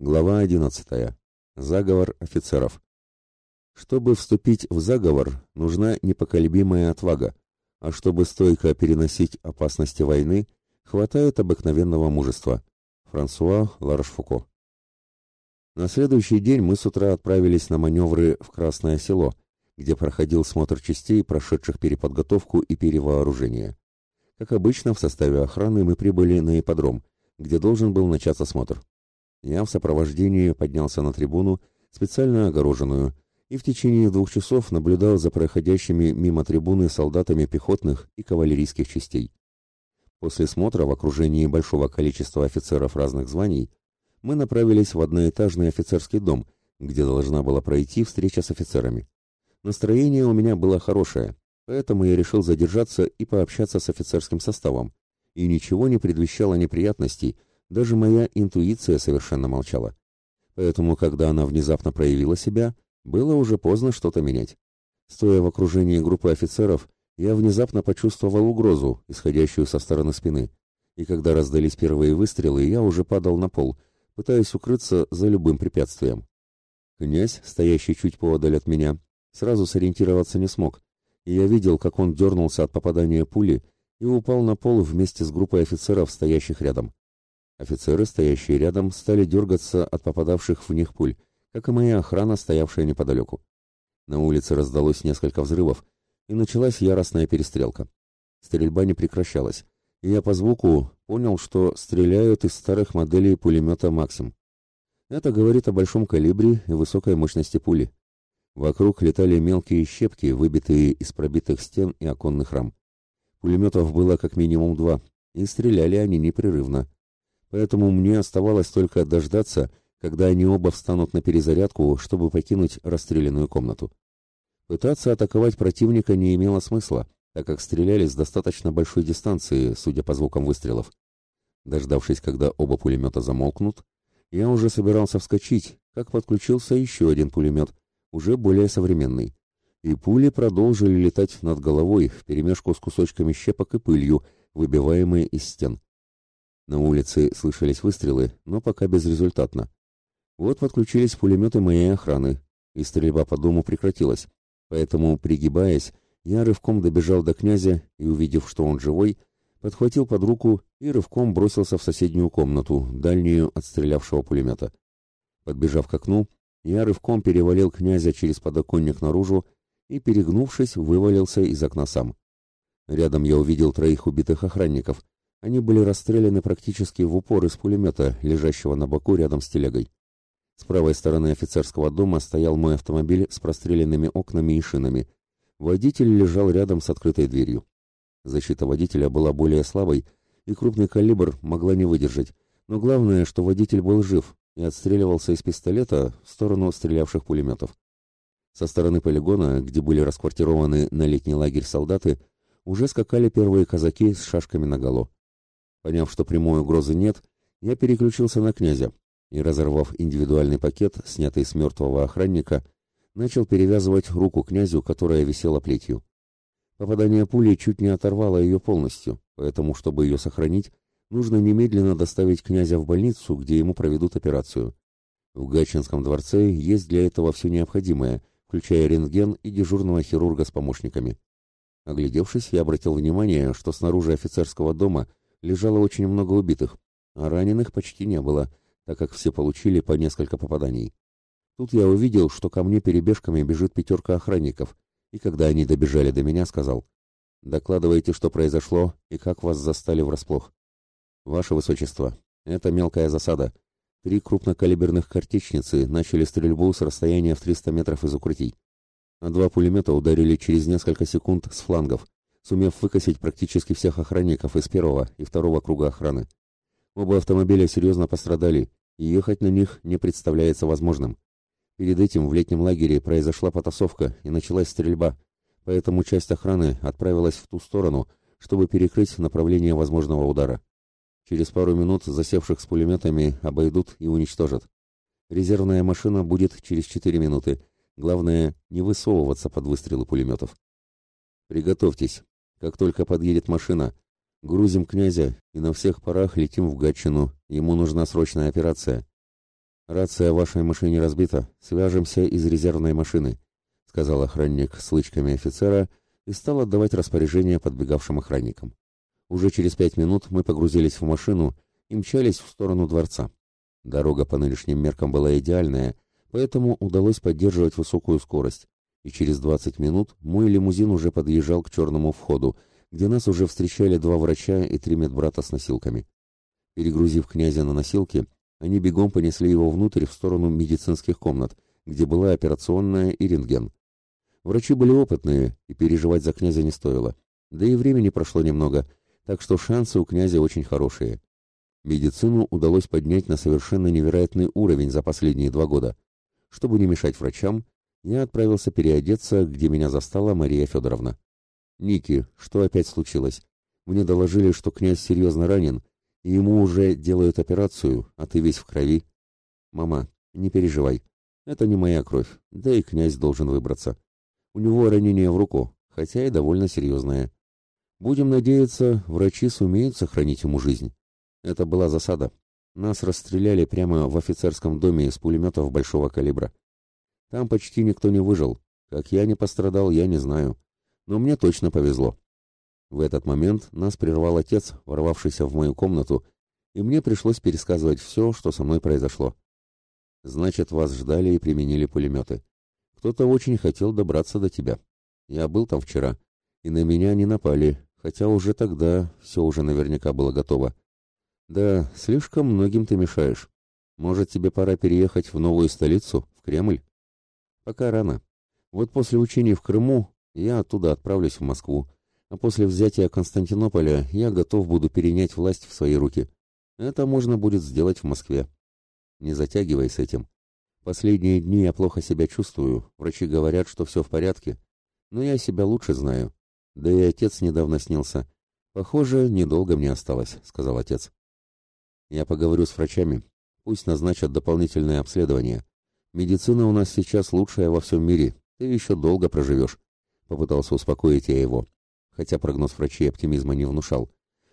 Глава 11. Заговор офицеров. Чтобы вступить в заговор, нужна непоколебимая отвага, а чтобы стойко переносить опасности войны, хватает обыкновенного мужества. Франсуа Ларшфуко. На следующий день мы с утра отправились на маневры в Красное Село, где проходил смотр частей, прошедших переподготовку и перевооружение. Как обычно, в составе охраны мы прибыли на ипподром, где должен был начаться смотр. Я в сопровождении поднялся на трибуну, специально огороженную, и в течение двух часов наблюдал за проходящими мимо трибуны солдатами пехотных и кавалерийских частей. После смотра в окружении большого количества офицеров разных званий мы направились в одноэтажный офицерский дом, где должна была пройти встреча с офицерами. Настроение у меня было хорошее, поэтому я решил задержаться и пообщаться с офицерским составом, и ничего не предвещало неприятностей, даже моя интуиция совершенно молчала. Поэтому, когда она внезапно проявила себя, было уже поздно что-то менять. Стоя в окружении группы офицеров, я внезапно почувствовал угрозу, исходящую со стороны спины. И когда раздались первые выстрелы, я уже падал на пол, пытаясь укрыться за любым препятствием. Князь, стоящий чуть поодаль от меня, сразу сориентироваться не смог, и я видел, как он дернулся от попадания пули и упал на пол вместе с группой офицеров, стоящих рядом. Офицеры, стоящие рядом, стали дергаться от попадавших в них пуль, как и моя охрана, стоявшая неподалеку. На улице раздалось несколько взрывов, и началась яростная перестрелка. Стрельба не прекращалась, и я по звуку понял, что стреляют из старых моделей пулемета «Максим». Это говорит о большом калибре и высокой мощности пули. Вокруг летали мелкие щепки, выбитые из пробитых стен и оконных рам. Пулеметов было как минимум два, и стреляли они непрерывно поэтому мне оставалось только дождаться, когда они оба встанут на перезарядку, чтобы покинуть расстрелянную комнату. Пытаться атаковать противника не имело смысла, так как стреляли с достаточно большой дистанции, судя по звукам выстрелов. Дождавшись, когда оба пулемета замолкнут, я уже собирался вскочить, как подключился еще один пулемет, уже более современный. И пули продолжили летать над головой вперемешку с кусочками щепок и пылью, выбиваемые из стен. На улице слышались выстрелы, но пока безрезультатно. Вот подключились пулеметы моей охраны, и стрельба по дому прекратилась. Поэтому, пригибаясь, я рывком добежал до князя и, увидев, что он живой, подхватил под руку и рывком бросился в соседнюю комнату, дальнюю от стрелявшего пулемета. Подбежав к окну, я рывком перевалил князя через подоконник наружу и, перегнувшись, вывалился из окна сам. Рядом я увидел троих убитых охранников, они были расстреляны практически в упор из пулемета, лежащего на боку рядом с телегой. С правой стороны офицерского дома стоял мой автомобиль с простреленными окнами и шинами. Водитель лежал рядом с открытой дверью. Защита водителя была более слабой, и крупный калибр могла не выдержать. Но главное, что водитель был жив и отстреливался из пистолета в сторону стрелявших пулеметов. Со стороны полигона, где были расквартированы на летний лагерь солдаты, уже скакали первые казаки с шашками наголо. Поняв, что прямой угрозы нет, я переключился на князя и, разорвав индивидуальный пакет, снятый с мертвого охранника, начал перевязывать руку князю, которая висела плетью. Попадание пули чуть не оторвало ее полностью, поэтому, чтобы ее сохранить, нужно немедленно доставить князя в больницу, где ему проведут операцию. В Гатчинском дворце есть для этого все необходимое, включая рентген и дежурного хирурга с помощниками. Оглядевшись, я обратил внимание, что снаружи офицерского дома – лежало очень много убитых, а раненых почти не было, так как все получили по несколько попаданий. Тут я увидел, что ко мне перебежками бежит пятерка охранников, и когда они добежали до меня, сказал, «Докладывайте, что произошло и как вас застали врасплох». «Ваше Высочество, это мелкая засада. Три крупнокалиберных картечницы начали стрельбу с расстояния в 300 метров из укрытий, а два пулемета ударили через несколько секунд с флангов, сумев выкосить практически всех охранников из первого и второго круга охраны. Оба автомобиля серьезно пострадали, и ехать на них не представляется возможным. Перед этим в летнем лагере произошла потасовка и началась стрельба, поэтому часть охраны отправилась в ту сторону, чтобы перекрыть направление возможного удара. Через пару минут засевших с пулеметами обойдут и уничтожат. Резервная машина будет через 4 минуты. Главное, не высовываться под выстрелы пулеметов. Приготовьтесь, как только подъедет машина, грузим князя и на всех парах летим в Гатчину. Ему нужна срочная операция. «Рация в вашей машине разбита. Свяжемся из резервной машины», — сказал охранник с лычками офицера и стал отдавать распоряжение подбегавшим охранникам. Уже через пять минут мы погрузились в машину и мчались в сторону дворца. Дорога по нынешним меркам была идеальная, поэтому удалось поддерживать высокую скорость, и через 20 минут мой лимузин уже подъезжал к черному входу, где нас уже встречали два врача и три медбрата с носилками. Перегрузив князя на носилки, они бегом понесли его внутрь в сторону медицинских комнат, где была операционная и рентген. Врачи были опытные, и переживать за князя не стоило. Да и времени прошло немного, так что шансы у князя очень хорошие. Медицину удалось поднять на совершенно невероятный уровень за последние два года. Чтобы не мешать врачам, я отправился переодеться, где меня застала Мария Федоровна. «Ники, что опять случилось? Мне доложили, что князь серьезно ранен, и ему уже делают операцию, а ты весь в крови. Мама, не переживай, это не моя кровь, да и князь должен выбраться. У него ранение в руку, хотя и довольно серьезное. Будем надеяться, врачи сумеют сохранить ему жизнь. Это была засада. Нас расстреляли прямо в офицерском доме из пулеметов большого калибра. Там почти никто не выжил. Как я не пострадал, я не знаю. Но мне точно повезло. В этот момент нас прервал отец, ворвавшийся в мою комнату, и мне пришлось пересказывать все, что со мной произошло. Значит, вас ждали и применили пулеметы. Кто-то очень хотел добраться до тебя. Я был там вчера, и на меня не напали, хотя уже тогда все уже наверняка было готово. Да, слишком многим ты мешаешь. Может, тебе пора переехать в новую столицу, в Кремль? Пока рано. Вот после учений в Крыму я оттуда отправлюсь в Москву, а после взятия Константинополя я готов буду перенять власть в свои руки. Это можно будет сделать в Москве. Не затягивай с этим. Последние дни я плохо себя чувствую, врачи говорят, что все в порядке, но я себя лучше знаю. Да и отец недавно снился. Похоже, недолго мне осталось, сказал отец. Я поговорю с врачами, пусть назначат дополнительное обследование. Медицина у нас сейчас лучшая во всем мире, ты еще долго проживешь. Попытался успокоить я его хотя прогноз врачей оптимизма не внушал.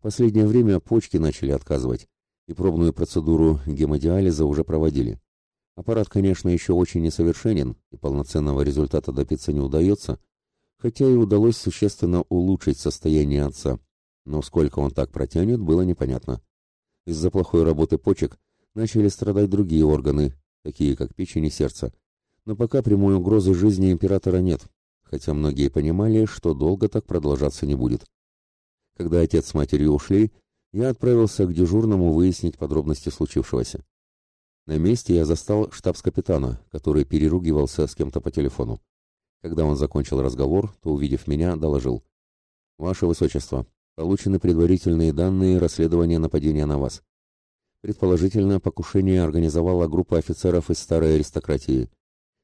Последнее время почки начали отказывать, и пробную процедуру гемодиализа уже проводили. Аппарат, конечно, еще очень несовершенен, и полноценного результата добиться не удается, хотя и удалось существенно улучшить состояние отца, но сколько он так протянет, было непонятно. Из-за плохой работы почек начали страдать другие органы, такие как печень и сердце. Но пока прямой угрозы жизни императора нет, хотя многие понимали, что долго так продолжаться не будет. Когда отец с матерью ушли, я отправился к дежурному выяснить подробности случившегося. На месте я застал штабс-капитана, который переругивался с кем-то по телефону. Когда он закончил разговор, то, увидев меня, доложил. «Ваше Высочество, получены предварительные данные расследования нападения на вас. Предположительно, покушение организовала группа офицеров из старой аристократии.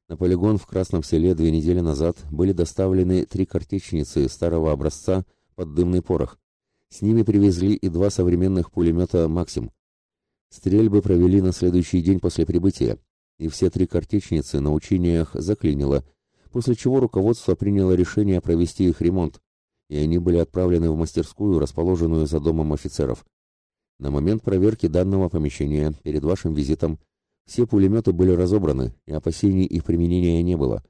На полигон в Красном селе две недели назад были доставлены три картечницы старого образца под дымный порох. С ними привезли и два современных пулемета «Максим». Стрельбы провели на следующий день после прибытия, и все три картечницы на учениях заклинило, после чего руководство приняло решение провести их ремонт, и они были отправлены в мастерскую, расположенную за домом офицеров. На момент проверки данного помещения перед вашим визитом все пулеметы были разобраны, и опасений их применения не было.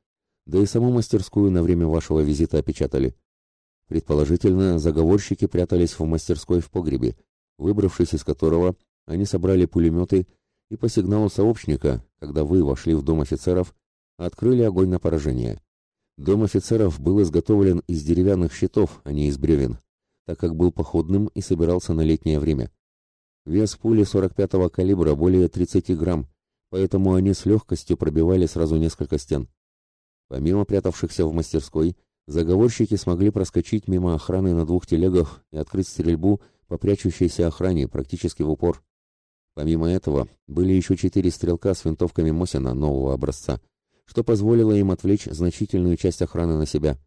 Да и саму мастерскую на время вашего визита опечатали. Предположительно, заговорщики прятались в мастерской в погребе, выбравшись из которого, они собрали пулеметы и по сигналу сообщника, когда вы вошли в дом офицеров, открыли огонь на поражение. Дом офицеров был изготовлен из деревянных щитов, а не из бревен, так как был походным и собирался на летнее время. Вес пули 45-го калибра более 30 грамм, поэтому они с легкостью пробивали сразу несколько стен. Помимо прятавшихся в мастерской, заговорщики смогли проскочить мимо охраны на двух телегах и открыть стрельбу по прячущейся охране практически в упор. Помимо этого, были еще четыре стрелка с винтовками Мосина нового образца, что позволило им отвлечь значительную часть охраны на себя.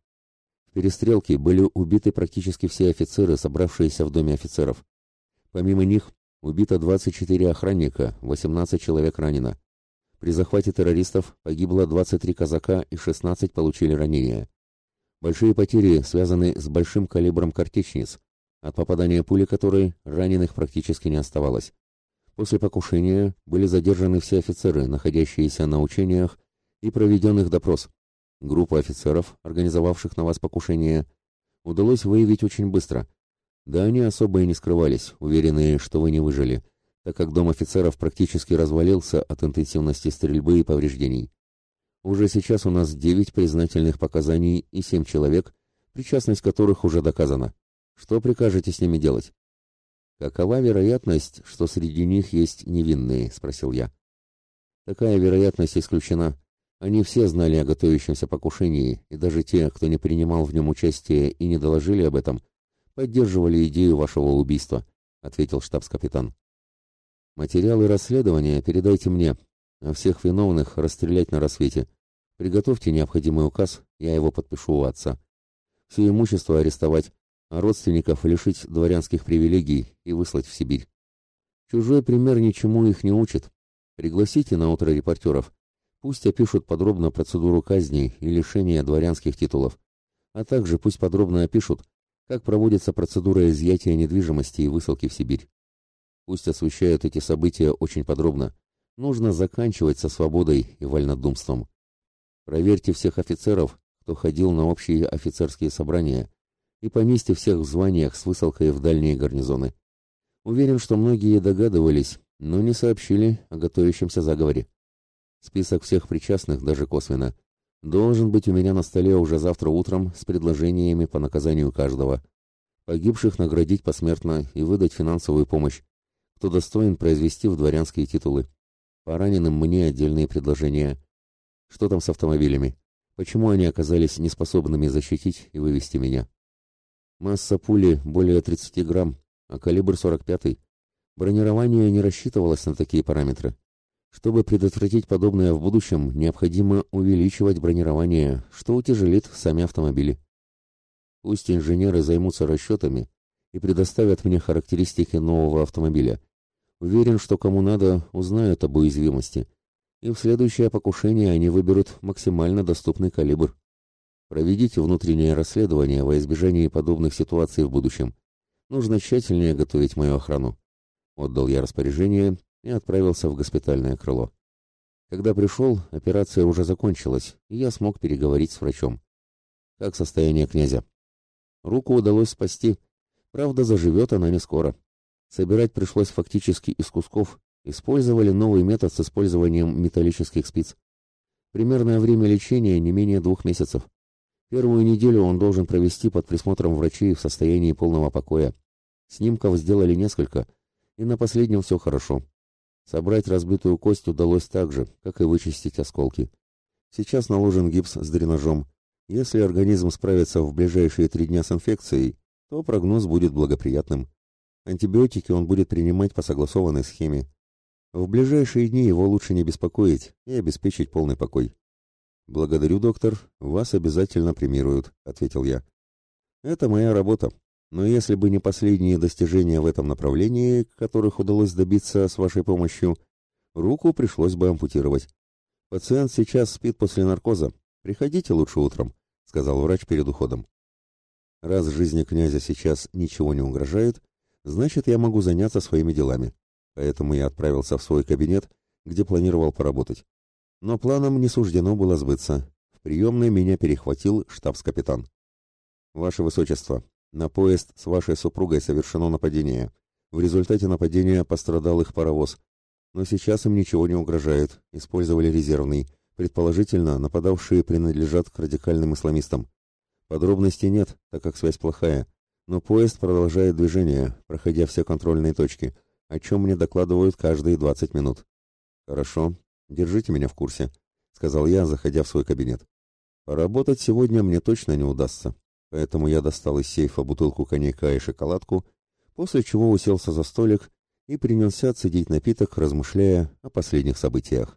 В перестрелке были убиты практически все офицеры, собравшиеся в доме офицеров. Помимо них, Убито 24 охранника, 18 человек ранено. При захвате террористов погибло 23 казака и 16 получили ранения. Большие потери связаны с большим калибром картечниц, от попадания пули которой раненых практически не оставалось. После покушения были задержаны все офицеры, находящиеся на учениях, и проведен их допрос. Группу офицеров, организовавших на вас покушение, удалось выявить очень быстро. Да они особо и не скрывались, уверенные, что вы не выжили, так как дом офицеров практически развалился от интенсивности стрельбы и повреждений. Уже сейчас у нас девять признательных показаний и семь человек, причастность которых уже доказана. Что прикажете с ними делать? Какова вероятность, что среди них есть невинные, спросил я. Такая вероятность исключена. Они все знали о готовящемся покушении, и даже те, кто не принимал в нем участие и не доложили об этом, поддерживали идею вашего убийства, ответил штабс-капитан. Материалы расследования передайте мне, а всех виновных расстрелять на рассвете. Приготовьте необходимый указ, я его подпишу у отца. Все имущество арестовать, а родственников лишить дворянских привилегий и выслать в Сибирь. Чужой пример ничему их не учит. Пригласите на утро репортеров, Пусть опишут подробно процедуру казни и лишения дворянских титулов, а также пусть подробно опишут, как проводится процедура изъятия недвижимости и высылки в Сибирь. Пусть освещают эти события очень подробно. Нужно заканчивать со свободой и вольнодумством. Проверьте всех офицеров, кто ходил на общие офицерские собрания, и поместьте всех в званиях с высылкой в дальние гарнизоны. Уверен, что многие догадывались, но не сообщили о готовящемся заговоре. Список всех причастных, даже косвенно, должен быть у меня на столе уже завтра утром с предложениями по наказанию каждого. Погибших наградить посмертно и выдать финансовую помощь. Кто достоин произвести в дворянские титулы. По раненым мне отдельные предложения. Что там с автомобилями? Почему они оказались неспособными защитить и вывести меня? Масса пули более 30 грамм, а калибр 45. Бронирование не рассчитывалось на такие параметры. Чтобы предотвратить подобное в будущем, необходимо увеличивать бронирование, что утяжелит сами автомобили. Пусть инженеры займутся расчетами и предоставят мне характеристики нового автомобиля. Уверен, что кому надо, узнают об уязвимости. И в следующее покушение они выберут максимально доступный калибр. Проведите внутреннее расследование во избежание подобных ситуаций в будущем. Нужно тщательнее готовить мою охрану. Отдал я распоряжение, и отправился в госпитальное крыло. Когда пришел, операция уже закончилась, и я смог переговорить с врачом. Как состояние князя? Руку удалось спасти. Правда, заживет она не скоро. Собирать пришлось фактически из кусков. Использовали новый метод с использованием металлических спиц. Примерное время лечения не менее двух месяцев. Первую неделю он должен провести под присмотром врачей в состоянии полного покоя. Снимков сделали несколько, и на последнем все хорошо. Собрать разбитую кость удалось так же, как и вычистить осколки. Сейчас наложен гипс с дренажом. Если организм справится в ближайшие три дня с инфекцией, то прогноз будет благоприятным. Антибиотики он будет принимать по согласованной схеме. В ближайшие дни его лучше не беспокоить и обеспечить полный покой. «Благодарю, доктор. Вас обязательно премируют», — ответил я. «Это моя работа. Но если бы не последние достижения в этом направлении, которых удалось добиться с вашей помощью, руку пришлось бы ампутировать. Пациент сейчас спит после наркоза. Приходите лучше утром, сказал врач перед уходом. Раз жизни князя сейчас ничего не угрожает, значит, я могу заняться своими делами. Поэтому я отправился в свой кабинет, где планировал поработать. Но планам не суждено было сбыться. В приемной меня перехватил штабс-капитан. «Ваше Высочество, на поезд с вашей супругой совершено нападение. В результате нападения пострадал их паровоз. Но сейчас им ничего не угрожает. Использовали резервный. Предположительно, нападавшие принадлежат к радикальным исламистам. Подробностей нет, так как связь плохая. Но поезд продолжает движение, проходя все контрольные точки, о чем мне докладывают каждые 20 минут. «Хорошо, держите меня в курсе», — сказал я, заходя в свой кабинет. «Поработать сегодня мне точно не удастся поэтому я достал из сейфа бутылку коньяка и шоколадку, после чего уселся за столик и принялся цедить напиток, размышляя о последних событиях.